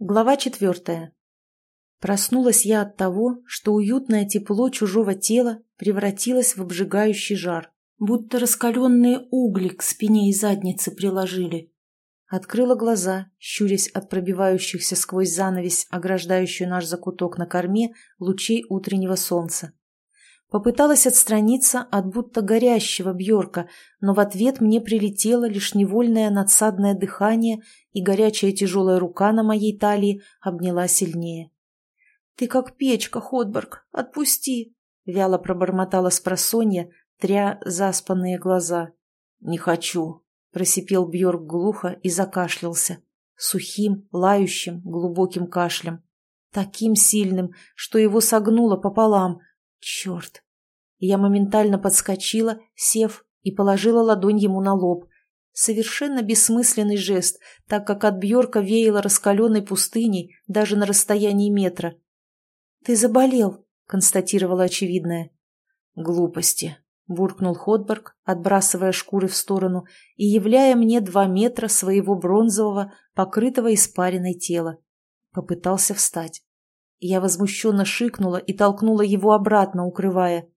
Глава четвертая. Проснулась я от того, что уютное тепло чужого тела превратилось в обжигающий жар, будто раскаленные угли к спине и заднице приложили. Открыла глаза, щурясь от пробивающихся сквозь занавесь, ограждающую наш закуток на корме, лучей утреннего солнца. Попыталась отстраниться от будто горящего Бьорка, но в ответ мне прилетело лишь невольное надсадное дыхание, и горячая тяжелая рука на моей талии обняла сильнее. «Ты как печка, Ходберг, отпусти!» — вяло пробормотала спросонья, тря заспанные глаза. «Не хочу!» — просипел Бьорк глухо и закашлялся. Сухим, лающим, глубоким кашлем. Таким сильным, что его согнуло пополам — Черт! Я моментально подскочила, сев, и положила ладонь ему на лоб. Совершенно бессмысленный жест, так как от Бьорка веяло раскаленной пустыней даже на расстоянии метра. «Ты заболел», — констатировала очевидное. «Глупости», — буркнул Ходберг, отбрасывая шкуры в сторону и являя мне два метра своего бронзового, покрытого испаренной тела. Попытался встать. Я возмущенно шикнула и толкнула его обратно, укрывая.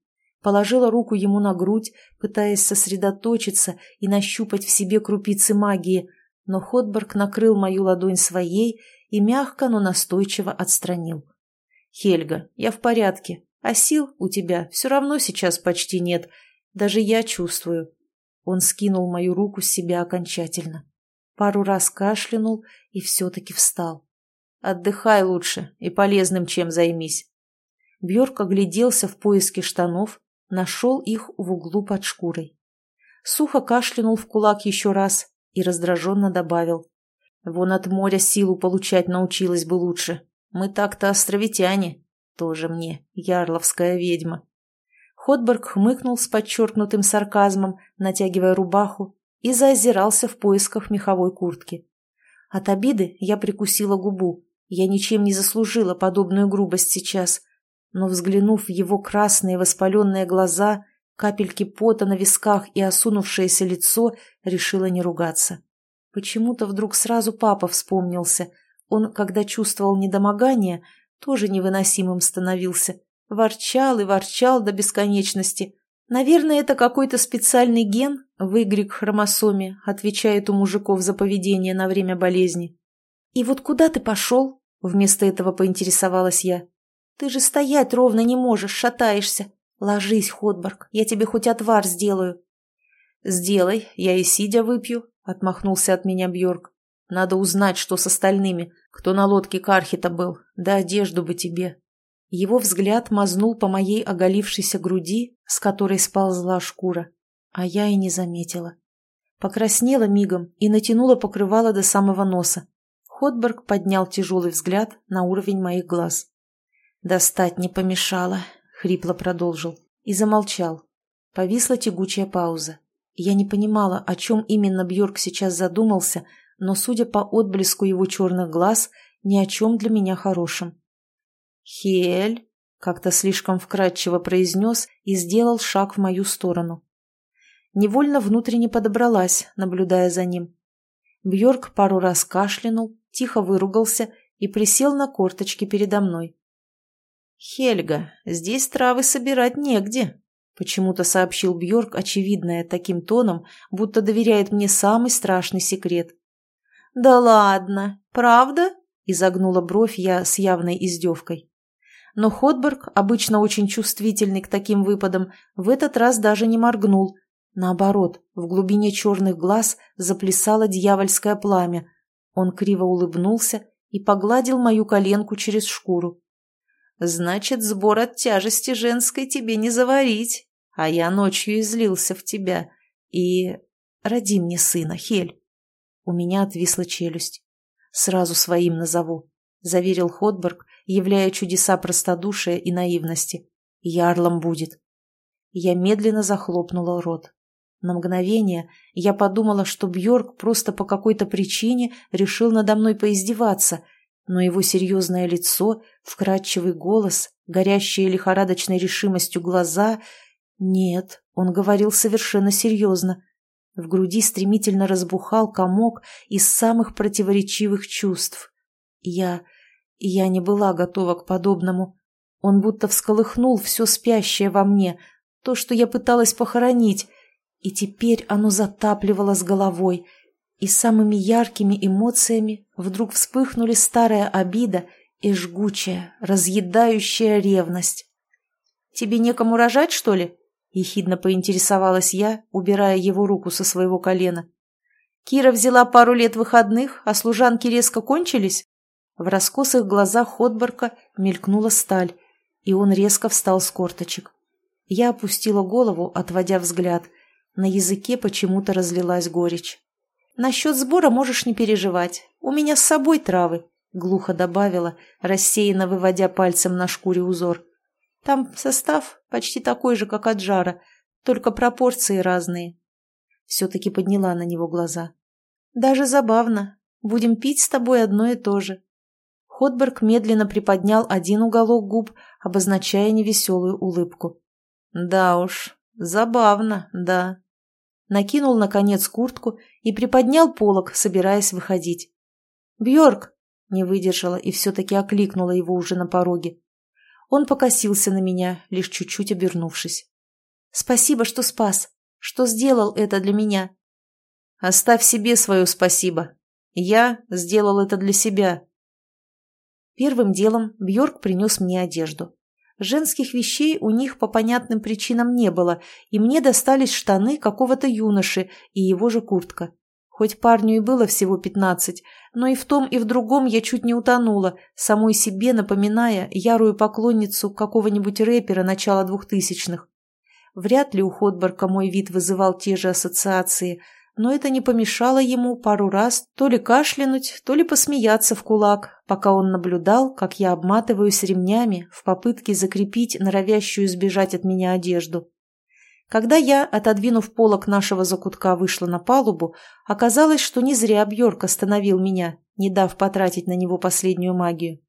Положила руку ему на грудь, пытаясь сосредоточиться и нащупать в себе крупицы магии, но Ходберг накрыл мою ладонь своей и мягко, но настойчиво отстранил. «Хельга, я в порядке, а сил у тебя все равно сейчас почти нет. Даже я чувствую». Он скинул мою руку с себя окончательно. Пару раз кашлянул и все-таки встал. Отдыхай лучше и полезным чем займись. Бьорк огляделся в поиске штанов, нашел их в углу под шкурой. Сухо кашлянул в кулак еще раз и раздраженно добавил. Вон от моря силу получать научилась бы лучше. Мы так-то островитяне. Тоже мне, ярловская ведьма. Ходберг хмыкнул с подчеркнутым сарказмом, натягивая рубаху, и заозирался в поисках меховой куртки. От обиды я прикусила губу, я ничем не заслужила подобную грубость сейчас, но, взглянув в его красные воспаленные глаза, капельки пота на висках и осунувшееся лицо, решила не ругаться. Почему-то вдруг сразу папа вспомнился. Он, когда чувствовал недомогание, тоже невыносимым становился. Ворчал и ворчал до бесконечности. Наверное, это какой-то специальный ген в Y-хромосоме отвечает у мужиков за поведение на время болезни. «И вот куда ты пошел?» Вместо этого поинтересовалась я. «Ты же стоять ровно не можешь, шатаешься. Ложись, Ходборг, я тебе хоть отвар сделаю». «Сделай, я и сидя выпью», — отмахнулся от меня Бьорк. «Надо узнать, что с остальными, кто на лодке Кархита был, да одежду бы тебе». Его взгляд мазнул по моей оголившейся груди, с которой сползла шкура, а я и не заметила. Покраснела мигом и натянула покрывало до самого носа. Ходберг поднял тяжелый взгляд на уровень моих глаз. «Достать не помешало», — хрипло продолжил. И замолчал. Повисла тягучая пауза. Я не понимала, о чем именно Бьорк сейчас задумался, но, судя по отблеску его черных глаз, ни о чем для меня хорошем. «Хель», — как-то слишком вкратчиво произнес и сделал шаг в мою сторону. Невольно внутренне подобралась, наблюдая за ним. Бьорк пару раз кашлянул, тихо выругался и присел на корточки передо мной. «Хельга, здесь травы собирать негде», — почему-то сообщил Бьорк очевидное таким тоном, будто доверяет мне самый страшный секрет. «Да ладно, правда?» — изогнула бровь я с явной издевкой. Но Ходберг, обычно очень чувствительный к таким выпадам, в этот раз даже не моргнул. Наоборот, в глубине черных глаз заплясало дьявольское пламя, он криво улыбнулся и погладил мою коленку через шкуру. «Значит, сбор от тяжести женской тебе не заварить, а я ночью излился в тебя. И роди мне сына, Хель». У меня отвисла челюсть. «Сразу своим назову», — заверил Ходберг, являя чудеса простодушия и наивности. «Ярлом будет». Я медленно захлопнула рот. На мгновение я подумала, что Бьорк просто по какой-то причине решил надо мной поиздеваться, но его серьезное лицо, вкрадчивый голос, горящие лихорадочной решимостью глаза... Нет, он говорил совершенно серьезно. В груди стремительно разбухал комок из самых противоречивых чувств. Я... я не была готова к подобному. Он будто всколыхнул все спящее во мне, то, что я пыталась похоронить, и теперь оно затапливало с головой, и самыми яркими эмоциями вдруг вспыхнули старая обида и жгучая, разъедающая ревность. «Тебе некому рожать, что ли?» — ехидно поинтересовалась я, убирая его руку со своего колена. «Кира взяла пару лет выходных, а служанки резко кончились?» В раскосых глазах Ходборка мелькнула сталь, и он резко встал с корточек. Я опустила голову, отводя взгляд. На языке почему-то разлилась горечь. «Насчет сбора можешь не переживать. У меня с собой травы», — глухо добавила, рассеянно выводя пальцем на шкуре узор. «Там состав почти такой же, как от жара, только пропорции разные». Все-таки подняла на него глаза. «Даже забавно. Будем пить с тобой одно и то же». Ходберг медленно приподнял один уголок губ, обозначая невеселую улыбку. «Да уж, забавно, да», накинул, наконец, куртку и приподнял полог, собираясь выходить. Бьорк не выдержала и все-таки окликнула его уже на пороге. Он покосился на меня, лишь чуть-чуть обернувшись. «Спасибо, что спас, что сделал это для меня». «Оставь себе свое спасибо. Я сделал это для себя». Первым делом Бьорк принес мне одежду. Женских вещей у них по понятным причинам не было, и мне достались штаны какого-то юноши и его же куртка. Хоть парню и было всего пятнадцать, но и в том, и в другом я чуть не утонула, самой себе напоминая ярую поклонницу какого-нибудь рэпера начала двухтысячных. Вряд ли у Ходборка мой вид вызывал те же ассоциации – но это не помешало ему пару раз то ли кашлянуть, то ли посмеяться в кулак, пока он наблюдал, как я обматываюсь ремнями в попытке закрепить норовящую сбежать от меня одежду. Когда я, отодвинув полок нашего закутка, вышла на палубу, оказалось, что не зря Бьорк остановил меня, не дав потратить на него последнюю магию.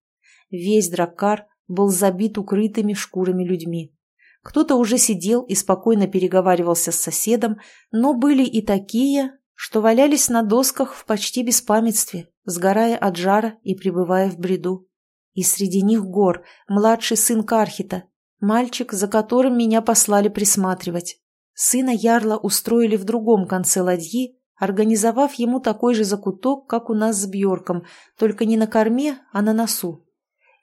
Весь драккар был забит укрытыми шкурами людьми. Кто-то уже сидел и спокойно переговаривался с соседом, но были и такие, что валялись на досках в почти беспамятстве, сгорая от жара и пребывая в бреду. И среди них Гор, младший сын Кархита, мальчик, за которым меня послали присматривать. Сына Ярла устроили в другом конце ладьи, организовав ему такой же закуток, как у нас с Бьорком, только не на корме, а на носу.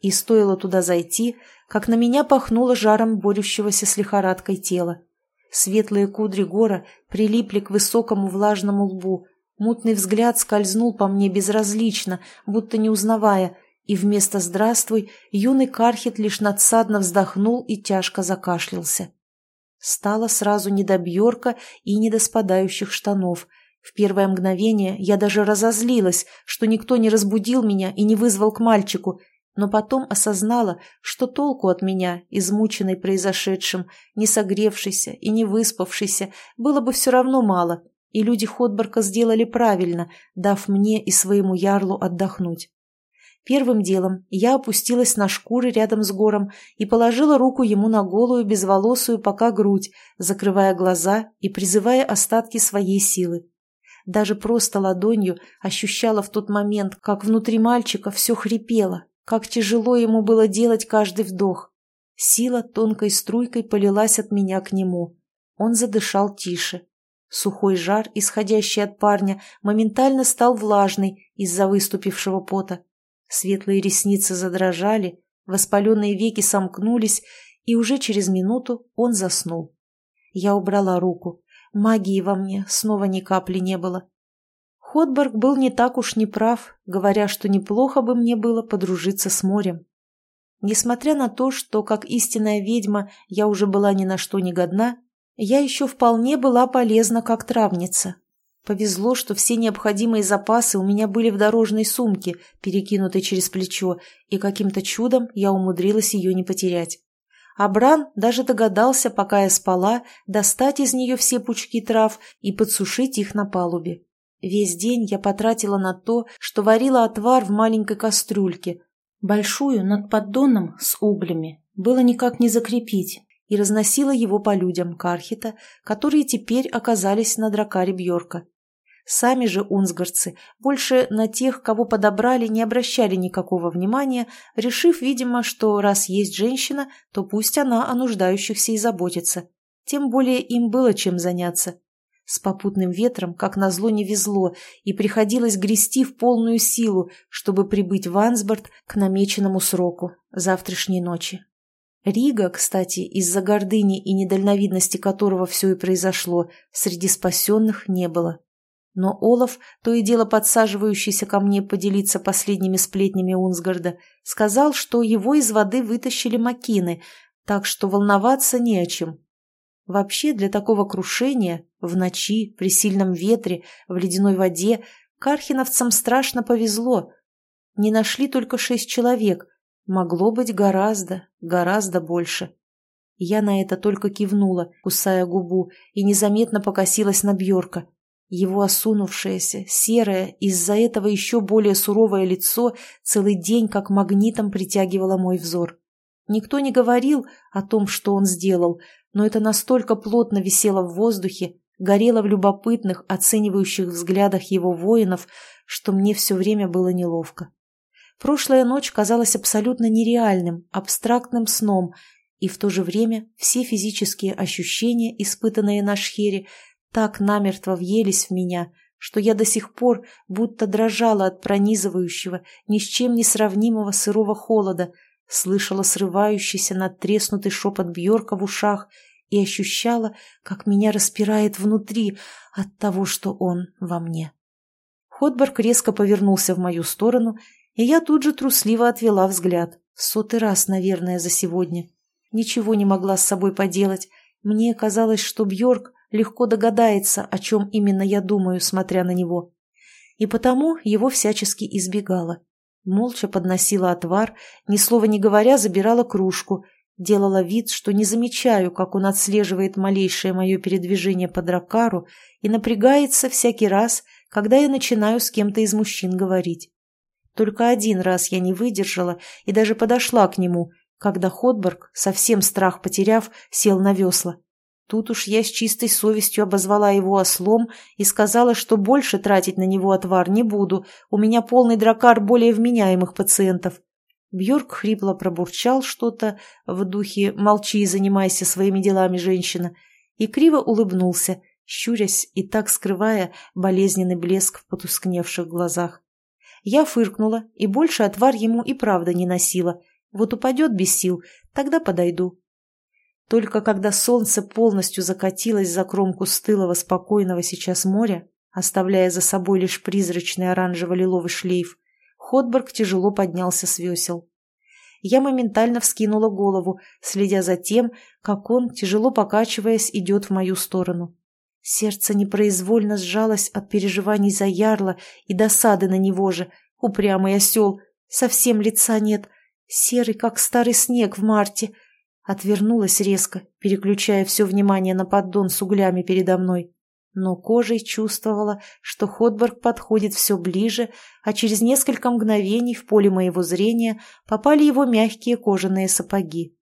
И стоило туда зайти, как на меня пахнуло жаром борющегося с лихорадкой тела. Светлые кудри гора прилипли к высокому влажному лбу, мутный взгляд скользнул по мне безразлично, будто не узнавая, и вместо «здравствуй» юный Кархит лишь надсадно вздохнул и тяжко закашлялся. Стало сразу не до Бьорка и не до спадающих штанов. В первое мгновение я даже разозлилась, что никто не разбудил меня и не вызвал к мальчику, но потом осознала, что толку от меня, измученной произошедшим, не согревшейся и не выспавшейся, было бы все равно мало, и люди Ходборка сделали правильно, дав мне и своему ярлу отдохнуть. Первым делом я опустилась на шкуры рядом с гором и положила руку ему на голую, безволосую пока грудь, закрывая глаза и призывая остатки своей силы. Даже просто ладонью ощущала в тот момент, как внутри мальчика все хрипело, как тяжело ему было делать каждый вдох. Сила тонкой струйкой полилась от меня к нему. Он задышал тише. Сухой жар, исходящий от парня, моментально стал влажный из-за выступившего пота. Светлые ресницы задрожали, воспаленные веки сомкнулись, и уже через минуту он заснул. Я убрала руку. Магии во мне снова ни капли не было. Ходборг был не так уж неправ, говоря, что неплохо бы мне было подружиться с морем. Несмотря на то, что, как истинная ведьма, я уже была ни на что не годна, я еще вполне была полезна как травница. Повезло, что все необходимые запасы у меня были в дорожной сумке, перекинутой через плечо, и каким-то чудом я умудрилась ее не потерять. А Бран даже догадался, пока я спала, достать из нее все пучки трав и подсушить их на палубе. Весь день я потратила на то, что варила отвар в маленькой кастрюльке. Большую, над поддоном, с углями, было никак не закрепить, и разносила его по людям Кархита, которые теперь оказались на дракаре Бьорка. Сами же унсгардцы больше на тех, кого подобрали, не обращали никакого внимания, решив, видимо, что раз есть женщина, то пусть она о нуждающихся и заботится. Тем более им было чем заняться. С попутным ветром, как назло, не везло, и приходилось грести в полную силу, чтобы прибыть в Ансборд к намеченному сроку, завтрашней ночи. Рига, кстати, из-за гордыни и недальновидности которого все и произошло, среди спасенных не было. Но Олаф, то и дело подсаживающийся ко мне поделиться последними сплетнями Унсгарда, сказал, что его из воды вытащили макины, так что волноваться не о чем. Вообще для такого крушения в ночи, при сильном ветре, в ледяной воде кархиновцам страшно повезло. Не нашли только шесть человек. Могло быть гораздо, гораздо больше. Я на это только кивнула, кусая губу, и незаметно покосилась на Бьорка. Его осунувшееся, серое, из-за этого еще более суровое лицо целый день как магнитом притягивало мой взор. Никто не говорил о том, что он сделал, но это настолько плотно висело в воздухе, горело в любопытных, оценивающих взглядах его воинов, что мне все время было неловко. Прошлая ночь казалась абсолютно нереальным, абстрактным сном, и в то же время все физические ощущения, испытанные на Шхере, так намертво въелись в меня, что я до сих пор будто дрожала от пронизывающего, ни с чем не сравнимого сырого холода – слышала срывающийся надтреснутый шепот Бьорка в ушах и ощущала, как меня распирает внутри от того, что он во мне. Ходборг резко повернулся в мою сторону, и я тут же трусливо отвела взгляд. В сотый раз, наверное, за сегодня. Ничего не могла с собой поделать. Мне казалось, что Бьорк легко догадается, о чем именно я думаю, смотря на него. И потому его всячески избегала. Молча подносила отвар, ни слова не говоря, забирала кружку, делала вид, что не замечаю, как он отслеживает малейшее мое передвижение по дракару и напрягается всякий раз, когда я начинаю с кем-то из мужчин говорить. Только один раз я не выдержала и даже подошла к нему, когда Ходборг, совсем страх потеряв, сел на весла. Тут уж я с чистой совестью обозвала его ослом и сказала, что больше тратить на него отвар не буду, у меня полный дракар более вменяемых пациентов. Бьорк хрипло пробурчал что-то в духе «молчи и занимайся своими делами, женщина», и криво улыбнулся, щурясь и так скрывая болезненный блеск в потускневших глазах. Я фыркнула, и больше отвар ему и правда не носила. Вот упадет без сил, тогда подойду. Только когда солнце полностью закатилось за кромку стылого спокойного сейчас моря, оставляя за собой лишь призрачный оранжево-лиловый шлейф, Ходберг тяжело поднялся с весел. Я моментально вскинула голову, следя за тем, как он, тяжело покачиваясь, идет в мою сторону. Сердце непроизвольно сжалось от переживаний за ярла и досады на него же. Упрямый осел, совсем лица нет, серый, как старый снег в марте — Отвернулась резко, переключая все внимание на поддон с углями передо мной. Но кожей чувствовала, что Ходберг подходит все ближе, а через несколько мгновений в поле моего зрения попали его мягкие кожаные сапоги.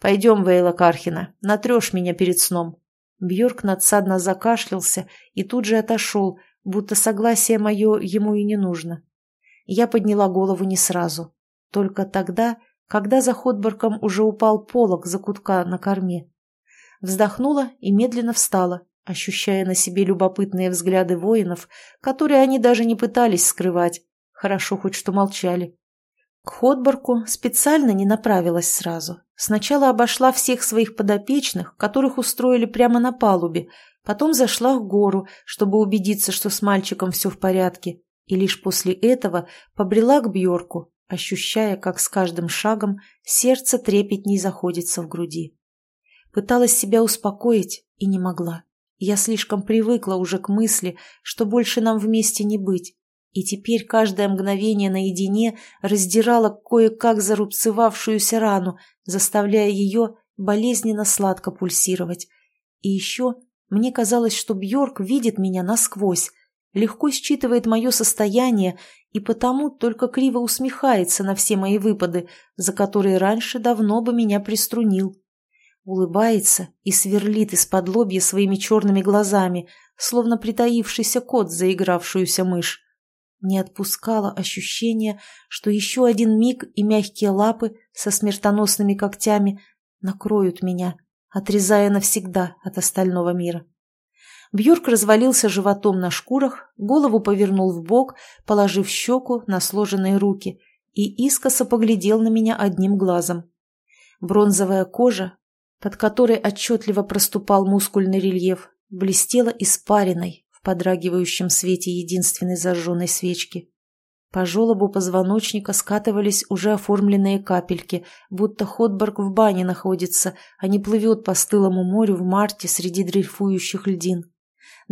«Пойдем, Вейла Кархина, натрешь меня перед сном». Бьорк надсадно закашлялся и тут же отошел, будто согласие мое ему и не нужно. Я подняла голову не сразу. Только тогда когда за Ходборком уже упал полог закутка на корме. Вздохнула и медленно встала, ощущая на себе любопытные взгляды воинов, которые они даже не пытались скрывать. Хорошо хоть что молчали. К Ходборку специально не направилась сразу. Сначала обошла всех своих подопечных, которых устроили прямо на палубе, потом зашла в гору, чтобы убедиться, что с мальчиком все в порядке, и лишь после этого побрела к Бьорку, ощущая, как с каждым шагом сердце трепетней заходится в груди. Пыталась себя успокоить и не могла. Я слишком привыкла уже к мысли, что больше нам вместе не быть, и теперь каждое мгновение наедине раздирало кое-как зарубцевавшуюся рану, заставляя ее болезненно сладко пульсировать. И еще мне казалось, что Бьорк видит меня насквозь, легко считывает мое состояние и потому только криво усмехается на все мои выпады, за которые раньше давно бы меня приструнил. улыбается и сверлит из-под лобья своими черными глазами, словно притаившийся кот, заигравшуюся мышь. Не отпускало ощущение, что еще один миг и мягкие лапы со смертоносными когтями накроют меня, отрезая навсегда от остального мира. Бьорк развалился животом на шкурах, голову повернул в бок, положив щеку на сложенные руки, и искоса поглядел на меня одним глазом. Бронзовая кожа, под которой отчетливо проступал мускульный рельеф, блестела испариной в подрагивающем свете единственной зажженной свечки. По желобу позвоночника скатывались уже оформленные капельки, будто Ходборг в бане находится, а не плывет по стылому морю в марте среди дрейфующих льдин.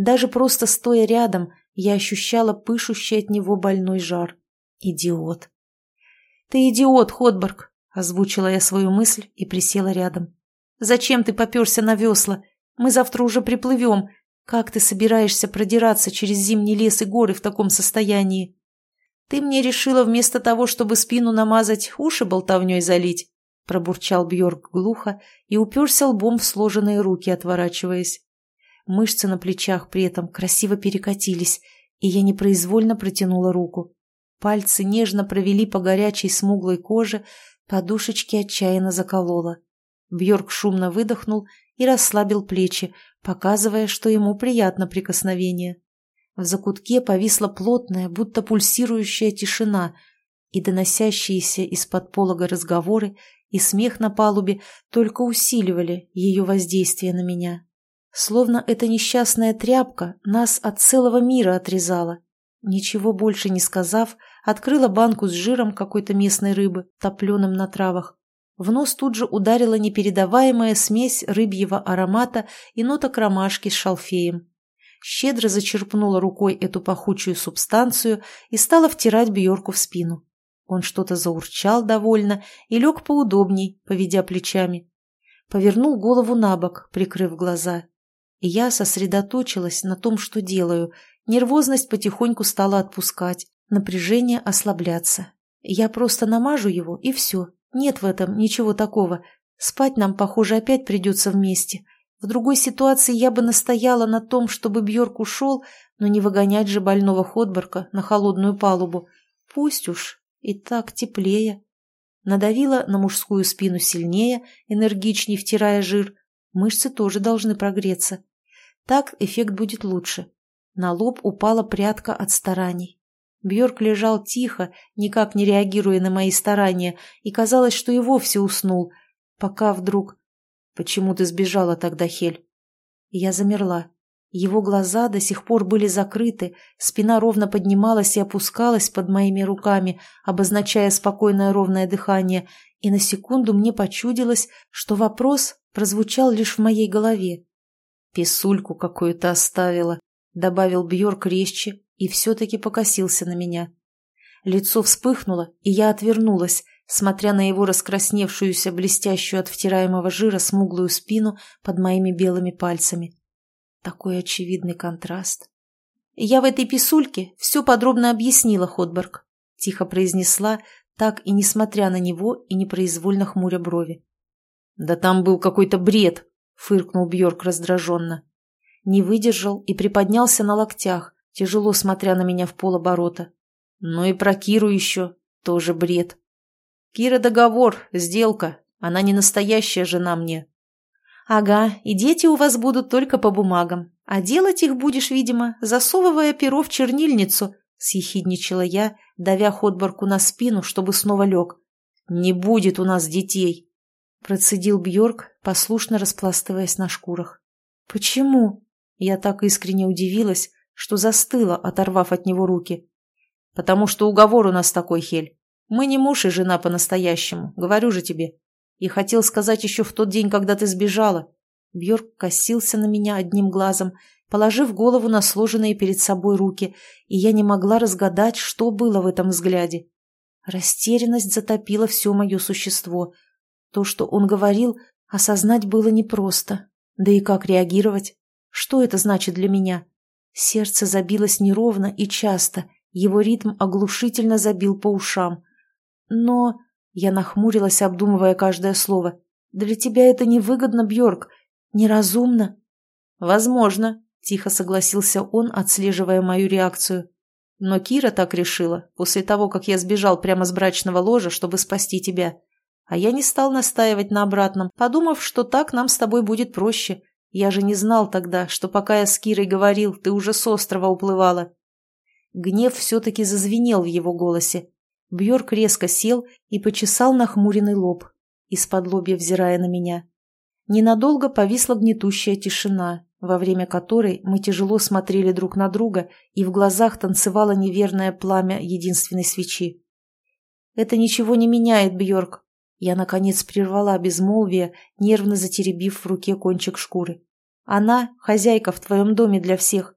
Даже просто стоя рядом, я ощущала пышущий от него больной жар. Идиот. «Ты идиот, Ходборг!» — озвучила я свою мысль и присела рядом. «Зачем ты поперся на весла? Мы завтра уже приплывем. Как ты собираешься продираться через зимний лес и горы в таком состоянии?» «Ты мне решила вместо того, чтобы спину намазать, уши болтовней залить?» Пробурчал Бьорк глухо и уперся лбом в сложенные руки, отворачиваясь. Мышцы на плечах при этом красиво перекатились, и я непроизвольно протянула руку. Пальцы нежно провели по горячей смуглой коже, подушечки отчаянно заколола. Бьорк шумно выдохнул и расслабил плечи, показывая, что ему приятно прикосновение. В закутке повисла плотная, будто пульсирующая тишина, и доносящиеся из-под полога разговоры и смех на палубе только усиливали ее воздействие на меня. Словно эта несчастная тряпка нас от целого мира отрезала. Ничего больше не сказав, открыла банку с жиром какой-то местной рыбы, топленым на травах. В нос тут же ударила непередаваемая смесь рыбьего аромата и ноток ромашки с шалфеем щедро зачерпнула рукой эту пахучую субстанцию и стала втирать Бьорку в спину. Он что-то заурчал довольно и лег поудобней, поведя плечами. Повернул голову на бок, прикрыв глаза. Я сосредоточилась на том, что делаю. Нервозность потихоньку стала отпускать, напряжение ослабляться. Я просто намажу его, и все. Нет в этом ничего такого. Спать нам, похоже, опять придется вместе. В другой ситуации я бы настояла на том, чтобы Бьорк ушел, но не выгонять же больного Ходборка на холодную палубу. Пусть уж, и так теплее. Надавила на мужскую спину сильнее, энергичней втирая жир. Мышцы тоже должны прогреться. Так эффект будет лучше. На лоб упала прядка от стараний. Бьорк лежал тихо, никак не реагируя на мои старания, и казалось, что и вовсе уснул, пока вдруг «Почему ты сбежала тогда, Хель?» Я замерла. Его глаза до сих пор были закрыты, спина ровно поднималась и опускалась под моими руками, обозначая спокойное ровное дыхание, и на секунду мне почудилось, что вопрос прозвучал лишь в моей голове. «Писульку какую-то оставила», — добавил Бьорк резче и все-таки покосился на меня. Лицо вспыхнуло, и я отвернулась, смотря на его раскрасневшуюся, блестящую от втираемого жира смуглую спину под моими белыми пальцами. Такой очевидный контраст. «Я в этой писульке все подробно объяснила, Ходберг», — тихо произнесла, так и несмотря на него и непроизвольно хмуря брови. «Да там был какой-то бред», — фыркнул Бьорк раздраженно. Не выдержал и приподнялся на локтях, тяжело смотря на меня в полоборота. «Ну и про Киру еще, тоже бред», Кира договор, сделка. Она не настоящая жена мне. Ага, и дети у вас будут только по бумагам. А делать их будешь, видимо, засовывая перо в чернильницу, съехидничала я, давя Ходборку на спину, чтобы снова лег. Не будет у нас детей, процедил Бьорк, послушно распластываясь на шкурах. Почему? Я так искренне удивилась, что застыла, оторвав от него руки. Потому что уговор у нас такой, Хель. Мы не муж и жена по-настоящему, говорю же тебе. И хотел сказать еще в тот день, когда ты сбежала. Бьорк косился на меня одним глазом, положив голову на сложенные перед собой руки, и я не могла разгадать, что было в этом взгляде. Растерянность затопила все мое существо. То, что он говорил, осознать было непросто. Да и как реагировать? Что это значит для меня? Сердце забилось неровно и часто, его ритм оглушительно забил по ушам. Но... Я нахмурилась, обдумывая каждое слово. Для тебя это невыгодно, Бьорк. Неразумно. Возможно, тихо согласился он, отслеживая мою реакцию. Но Кира так решила, после того, как я сбежал прямо с брачного ложа, чтобы спасти тебя. А я не стал настаивать на обратном, подумав, что так нам с тобой будет проще. Я же не знал тогда, что пока я с Кирой говорил, ты уже с острова уплывала. Гнев все-таки зазвенел в его голосе. Бьорк резко сел и почесал нахмуренный лоб, из-под лобья взирая на меня. Ненадолго повисла гнетущая тишина, во время которой мы тяжело смотрели друг на друга, и в глазах танцевало неверное пламя единственной свечи. «Это ничего не меняет, Бьорк!» Я, наконец, прервала безмолвие, нервно затеребив в руке кончик шкуры. «Она — хозяйка в твоем доме для всех.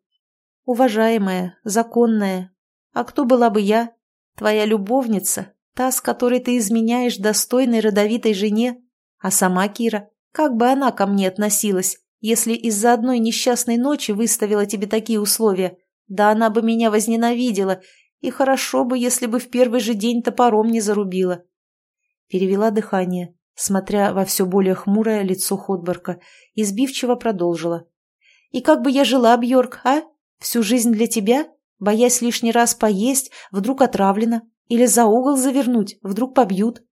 Уважаемая, законная. А кто была бы я? Твоя любовница, та, с которой ты изменяешь достойной родовитой жене? А сама Кира, как бы она ко мне относилась, если из-за одной несчастной ночи выставила тебе такие условия? Да она бы меня возненавидела, и хорошо бы, если бы в первый же день топором не зарубила. Перевела дыхание, смотря во все более хмурое лицо Ходборка, и сбивчиво продолжила. «И как бы я жила, Бьорк, а? Всю жизнь для тебя? Боясь лишний раз поесть, вдруг отравлена? Или за угол завернуть, вдруг побьют?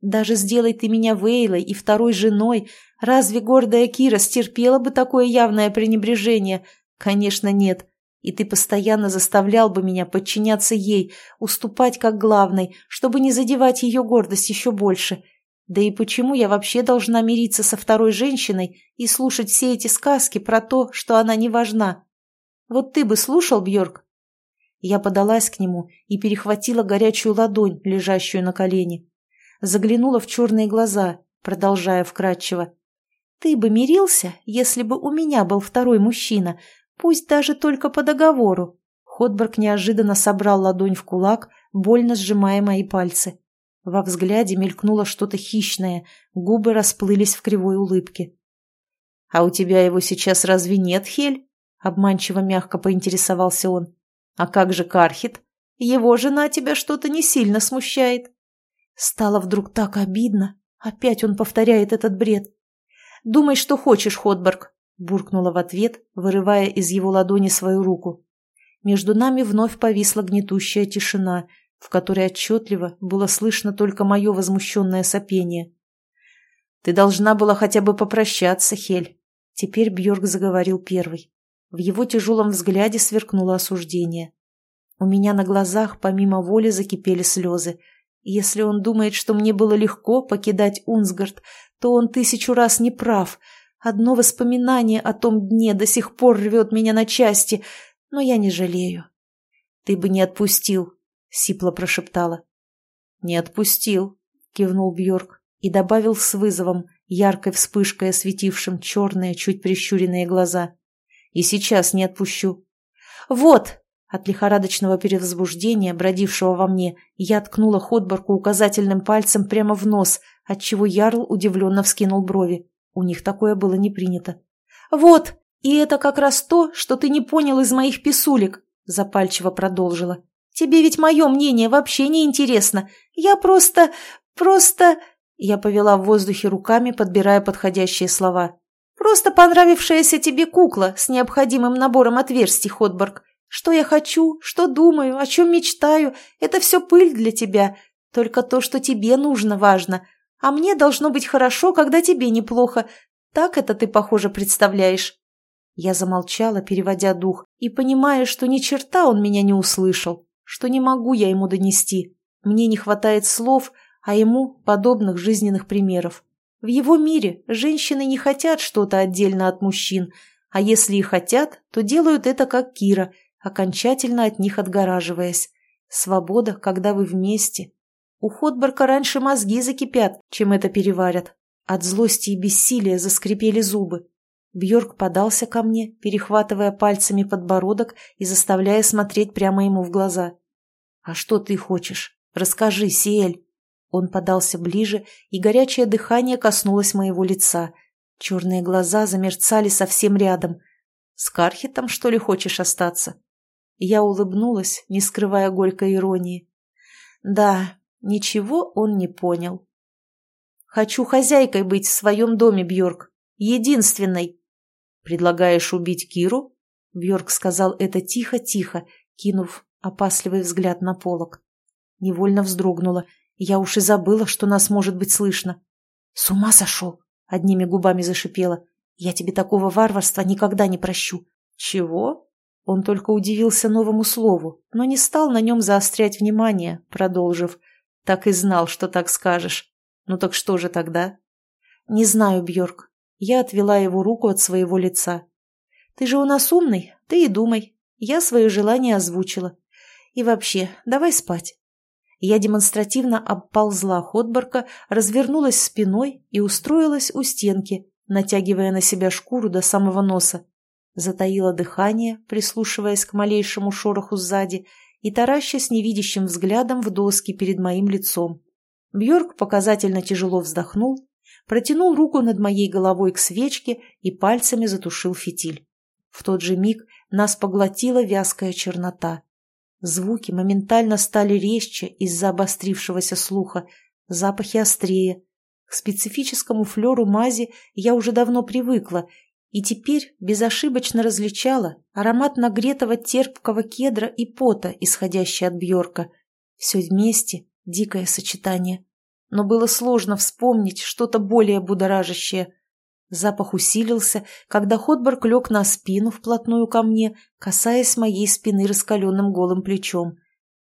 Даже сделай ты меня Вейлой и второй женой, разве гордая Кира стерпела бы такое явное пренебрежение? Конечно, нет. И ты постоянно заставлял бы меня подчиняться ей, уступать как главной, чтобы не задевать ее гордость еще больше. Да и почему я вообще должна мириться со второй женщиной и слушать все эти сказки про то, что она не важна? Вот ты бы слушал, Бьорк? Я подалась к нему и перехватила горячую ладонь, лежащую на колене заглянула в черные глаза, продолжая вкратчиво. «Ты бы мирился, если бы у меня был второй мужчина, пусть даже только по договору». Ходберг неожиданно собрал ладонь в кулак, больно сжимая мои пальцы. Во взгляде мелькнуло что-то хищное, губы расплылись в кривой улыбке. «А у тебя его сейчас разве нет, Хель?» — обманчиво мягко поинтересовался он. «А как же Кархит? Его жена тебя что-то не сильно смущает». Стало вдруг так обидно. Опять он повторяет этот бред. «Думай, что хочешь, Ходберг», — буркнула в ответ, вырывая из его ладони свою руку. Между нами вновь повисла гнетущая тишина, в которой отчетливо было слышно только мое возмущенное сопение. «Ты должна была хотя бы попрощаться, Хель», — теперь Бьорк заговорил первый. В его тяжелом взгляде сверкнуло осуждение. У меня на глазах помимо воли закипели слезы — если он думает, что мне было легко покидать Унсгард, то он тысячу раз не прав. Одно воспоминание о том дне до сих пор рвет меня на части, но я не жалею. — Ты бы не отпустил, — сипло прошептала. — Не отпустил, — кивнул Бьорк и добавил с вызовом, яркой вспышкой осветившим черные, чуть прищуренные глаза. — И сейчас не отпущу. — Вот! От лихорадочного перевозбуждения, бродившего во мне, я ткнула Ходборку указательным пальцем прямо в нос, отчего Ярл удивленно вскинул брови. У них такое было не принято. «Вот! И это как раз то, что ты не понял из моих писулек!» Запальчиво продолжила. «Тебе ведь мое мнение вообще не интересно. Я просто... просто...» Я повела в воздухе руками, подбирая подходящие слова. «Просто понравившаяся тебе кукла с необходимым набором отверстий, Ходборг. Что я хочу, что думаю, о чем мечтаю, это все пыль для тебя. Только то, что тебе нужно, важно. А мне должно быть хорошо, когда тебе неплохо. Так это ты, похоже, представляешь». Я замолчала, переводя дух, и понимая, что ни черта он меня не услышал, что не могу я ему донести. Мне не хватает слов, а ему подобных жизненных примеров. В его мире женщины не хотят что-то отдельно от мужчин, а если и хотят, то делают это как Кира – окончательно от них отгораживаясь. Свобода, когда вы вместе. У Ходборка раньше мозги закипят, чем это переварят. От злости и бессилия заскрипели зубы. Бьорк подался ко мне, перехватывая пальцами подбородок и заставляя смотреть прямо ему в глаза. «А что ты хочешь? Расскажи, Сиэль!» Он подался ближе, и горячее дыхание коснулось моего лица. Черные глаза замерцали совсем рядом. «С Кархитом, что ли, хочешь остаться?» Я улыбнулась, не скрывая горькой иронии. Да, ничего он не понял. Хочу хозяйкой быть в своем доме, Бьорк. Единственной. Предлагаешь убить Киру? Бьорк сказал это тихо-тихо, кинув опасливый взгляд на полок. Невольно вздрогнула. Я уж и забыла, что нас может быть слышно. «С ума сошел!» — одними губами зашипела. «Я тебе такого варварства никогда не прощу». «Чего?» Он только удивился новому слову, но не стал на нем заострять внимание, продолжив. «Так и знал, что так скажешь. Ну так что же тогда?» «Не знаю, Бьорк. Я отвела его руку от своего лица. «Ты же у нас умный, ты и думай. Я свое желание озвучила. И вообще, давай спать». Я демонстративно обползла Ходборка, развернулась спиной и устроилась у стенки, натягивая на себя шкуру до самого носа. Затаила дыхание, прислушиваясь к малейшему шороху сзади и таращась невидящим взглядом в доски перед моим лицом. Бьорк показательно тяжело вздохнул, протянул руку над моей головой к свечке и пальцами затушил фитиль. В тот же миг нас поглотила вязкая чернота. Звуки моментально стали резче из-за обострившегося слуха, запахи острее. К специфическому флеру мази я уже давно привыкла и теперь безошибочно различала аромат нагретого терпкого кедра и пота, исходящий от Бьорка. Все вместе — дикое сочетание. Но было сложно вспомнить что-то более будоражащее. Запах усилился, когда Ходборг лег на спину вплотную ко мне, касаясь моей спины раскаленным голым плечом.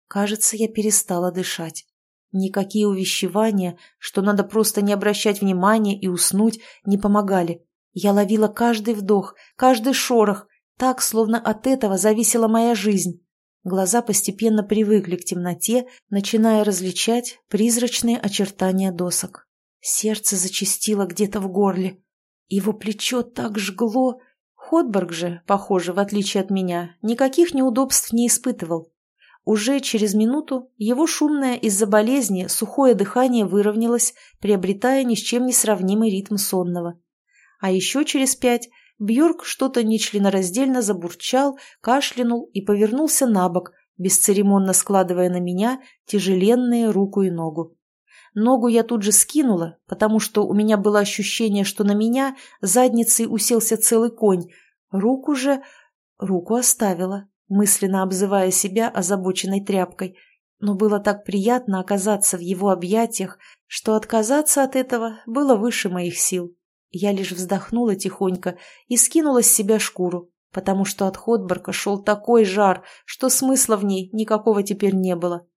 Кажется, я перестала дышать. Никакие увещевания, что надо просто не обращать внимания и уснуть, не помогали. Я ловила каждый вдох, каждый шорох, так, словно от этого зависела моя жизнь. Глаза постепенно привыкли к темноте, начиная различать призрачные очертания досок. Сердце зачастило где-то в горле. Его плечо так жгло. Ходберг же, похоже, в отличие от меня, никаких неудобств не испытывал. Уже через минуту его шумное из-за болезни сухое дыхание выровнялось, приобретая ни с чем не сравнимый ритм сонного. А еще через пять Бьорк что-то нечленораздельно забурчал, кашлянул и повернулся на бок, бесцеремонно складывая на меня тяжеленные руку и ногу. Ногу я тут же скинула, потому что у меня было ощущение, что на меня задницей уселся целый конь. Руку же... Руку оставила, мысленно обзывая себя озабоченной тряпкой. Но было так приятно оказаться в его объятиях, что отказаться от этого было выше моих сил. Я лишь вздохнула тихонько и скинула с себя шкуру, потому что от Ходборка шел такой жар, что смысла в ней никакого теперь не было.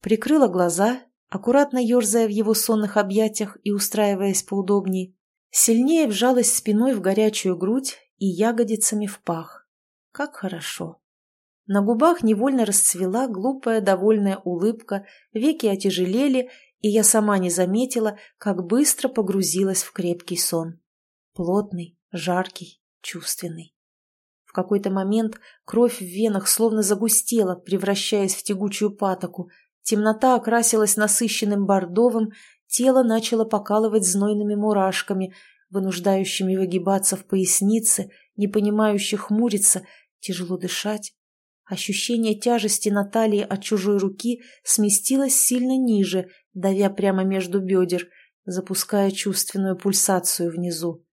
Прикрыла глаза аккуратно ерзая в его сонных объятиях и устраиваясь поудобнее, сильнее вжалась спиной в горячую грудь и ягодицами в пах. Как хорошо! На губах невольно расцвела глупая довольная улыбка, веки отяжелели, и я сама не заметила, как быстро погрузилась в крепкий сон. Плотный, жаркий, чувственный. В какой-то момент кровь в венах словно загустела, превращаясь в тягучую патоку, Темнота окрасилась насыщенным бордовым, тело начало покалывать знойными мурашками, вынуждающими выгибаться в пояснице, не понимающих хмуриться, тяжело дышать. Ощущение тяжести на талии от чужой руки сместилось сильно ниже, давя прямо между бедер, запуская чувственную пульсацию внизу.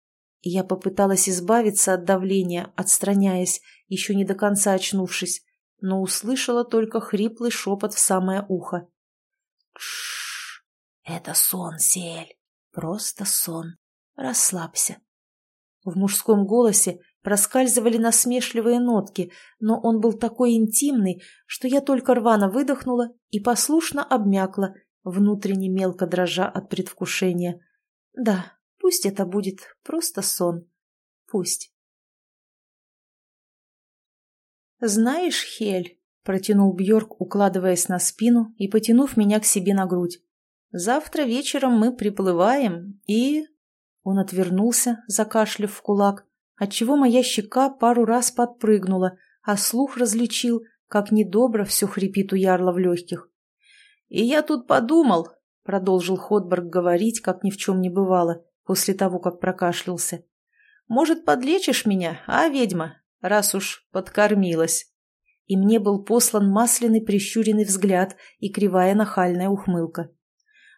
И я попыталась избавиться от давления, отстраняясь, еще не до конца очнувшись, но услышала только хриплый шепот в самое ухо. «Тш, это сон, Сель, просто сон. Расслабься». В мужском голосе проскальзывали насмешливые нотки, но он был такой интимный, что я только рвано выдохнула и послушно обмякла, внутренне мелко дрожа от предвкушения. Да, пусть это будет просто сон. Пусть. «Знаешь, Хель», — протянул Бьорк, укладываясь на спину и потянув меня к себе на грудь, «завтра вечером мы приплываем и...» Он отвернулся, закашляв в кулак, отчего моя щека пару раз подпрыгнула, а слух различил, как недобро все хрипит у ярла в легких. «И я тут подумал», — продолжил Ходберг говорить, как ни в чем не бывало, после того, как прокашлялся. «Может, подлечишь меня, а, ведьма? раз уж подкормилась. И мне был послан масляный прищуренный взгляд и кривая нахальная ухмылка.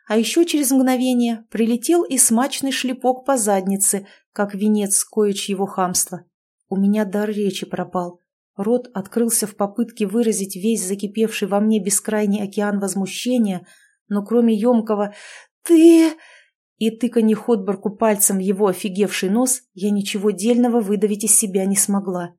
а еще через мгновение прилетел и смачный шлепок по заднице, как венец коечьего хамства. У меня дар речи пропал. Рот открылся в попытке выразить весь закипевший во мне бескрайний океан возмущения, но кроме емкого «Ты...» и тыканье Ходборку пальцем в его офигевший нос, я ничего дельного выдавить из себя не смогла.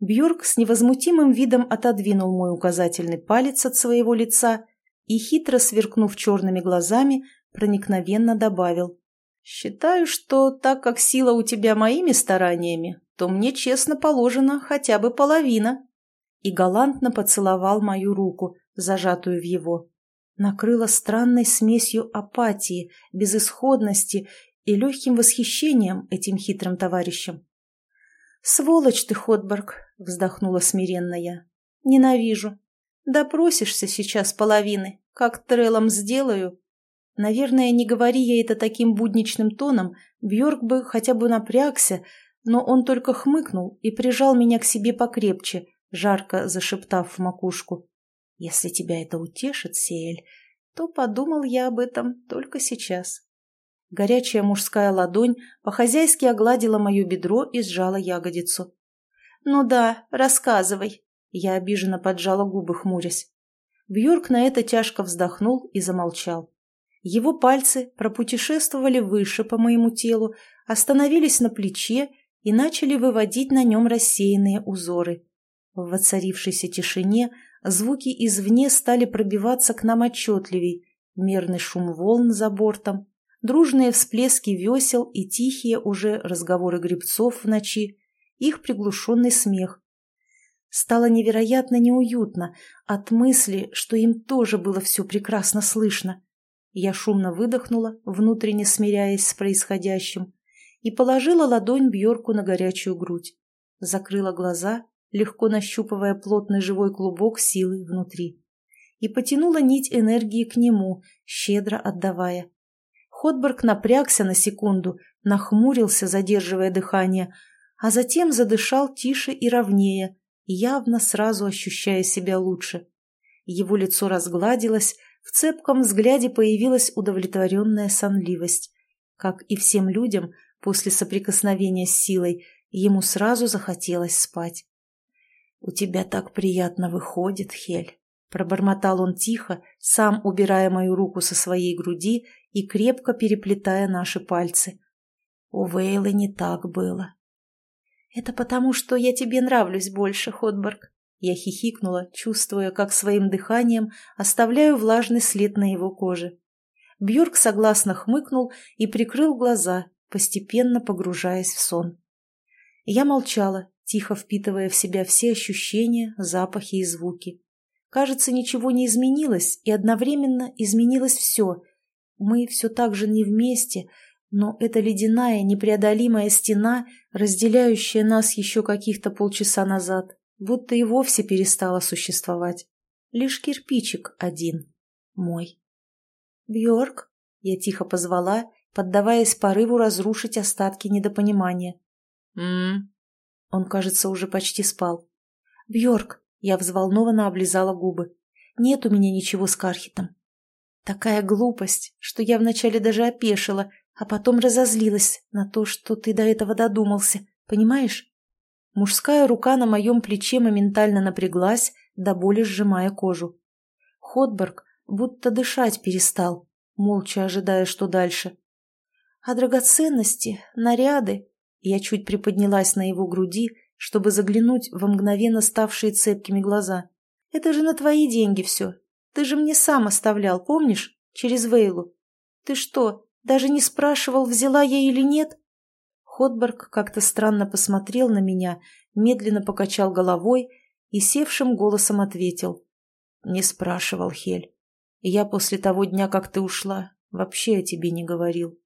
Бьорк с невозмутимым видом отодвинул мой указательный палец от своего лица и, хитро сверкнув черными глазами, проникновенно добавил. «Считаю, что так как сила у тебя моими стараниями, то мне честно положено хотя бы половина». И галантно поцеловал мою руку, зажатую в его. Накрыло странной смесью апатии, безысходности и легким восхищением этим хитрым товарищем. «Сволочь ты, Ходберг!» — вздохнула смиренно я. «Ненавижу. Допросишься сейчас половины, как трелом сделаю. Наверное, не говори я это таким будничным тоном, Бьорк бы хотя бы напрягся, но он только хмыкнул и прижал меня к себе покрепче, жарко зашептав в макушку. «Если тебя это утешит, Сеэль, то подумал я об этом только сейчас». Горячая мужская ладонь по-хозяйски огладила мое бедро и сжала ягодицу. «Ну да, рассказывай», — я обиженно поджала губы, хмурясь. Бьорк на это тяжко вздохнул и замолчал. Его пальцы пропутешествовали выше по моему телу, остановились на плече и начали выводить на нем рассеянные узоры. В воцарившейся тишине звуки извне стали пробиваться к нам отчетливей. Мерный шум волн за бортом, дружные всплески весел и тихие уже разговоры грибцов в ночи, их приглушенный смех. Стало невероятно неуютно от мысли, что им тоже было все прекрасно слышно. Я шумно выдохнула, внутренне смиряясь с происходящим, и положила ладонь Бьорку на горячую грудь. Закрыла глаза, легко нащупывая плотный живой клубок силы внутри. И потянула нить энергии к нему, щедро отдавая. Ходберг напрягся на секунду, нахмурился, задерживая дыхание, а затем задышал тише и ровнее, явно сразу ощущая себя лучше. Его лицо разгладилось, в цепком взгляде появилась удовлетворенная сонливость. Как и всем людям, после соприкосновения с силой, ему сразу захотелось спать. «У тебя так приятно выходит, Хель», — пробормотал он тихо, сам убирая мою руку со своей груди и крепко переплетая наши пальцы. У Вейлы не так было. «Это потому, что я тебе нравлюсь больше, Ходберг», я хихикнула, чувствуя, как своим дыханием оставляю влажный след на его коже. Бьорк согласно хмыкнул и прикрыл глаза, постепенно погружаясь в сон. Я молчала, тихо впитывая в себя все ощущения, запахи и звуки. Кажется, ничего не изменилось, и одновременно изменилось все. Мы все так же не вместе, но эта ледяная, непреодолимая стена, разделяющая нас еще каких-то полчаса назад, будто и вовсе перестала существовать. Лишь кирпичик один. Мой. «Бьорк?» — я тихо позвала, поддаваясь порыву разрушить остатки недопонимания. «М-м-м». Он, кажется, уже почти спал. «Бьорк!» — я взволнованно облизала губы. «Нет у меня ничего с Кархитом». Такая глупость, что я вначале даже опешила, а потом разозлилась на то, что ты до этого додумался, понимаешь? Мужская рука на моем плече моментально напряглась, до боли сжимая кожу. Ходберг будто дышать перестал, молча ожидая, что дальше. А драгоценности, наряды... Я чуть приподнялась на его груди, чтобы заглянуть во мгновенно ставшие цепкими глаза. «Это же на твои деньги все. Ты же мне сам оставлял, помнишь? Через Вейлу. Ты что, даже не спрашивал, взяла я или нет?» Ходберг как-то странно посмотрел на меня, медленно покачал головой и севшим голосом ответил. «Не спрашивал, Хель. Я после того дня, как ты ушла, вообще о тебе не говорил.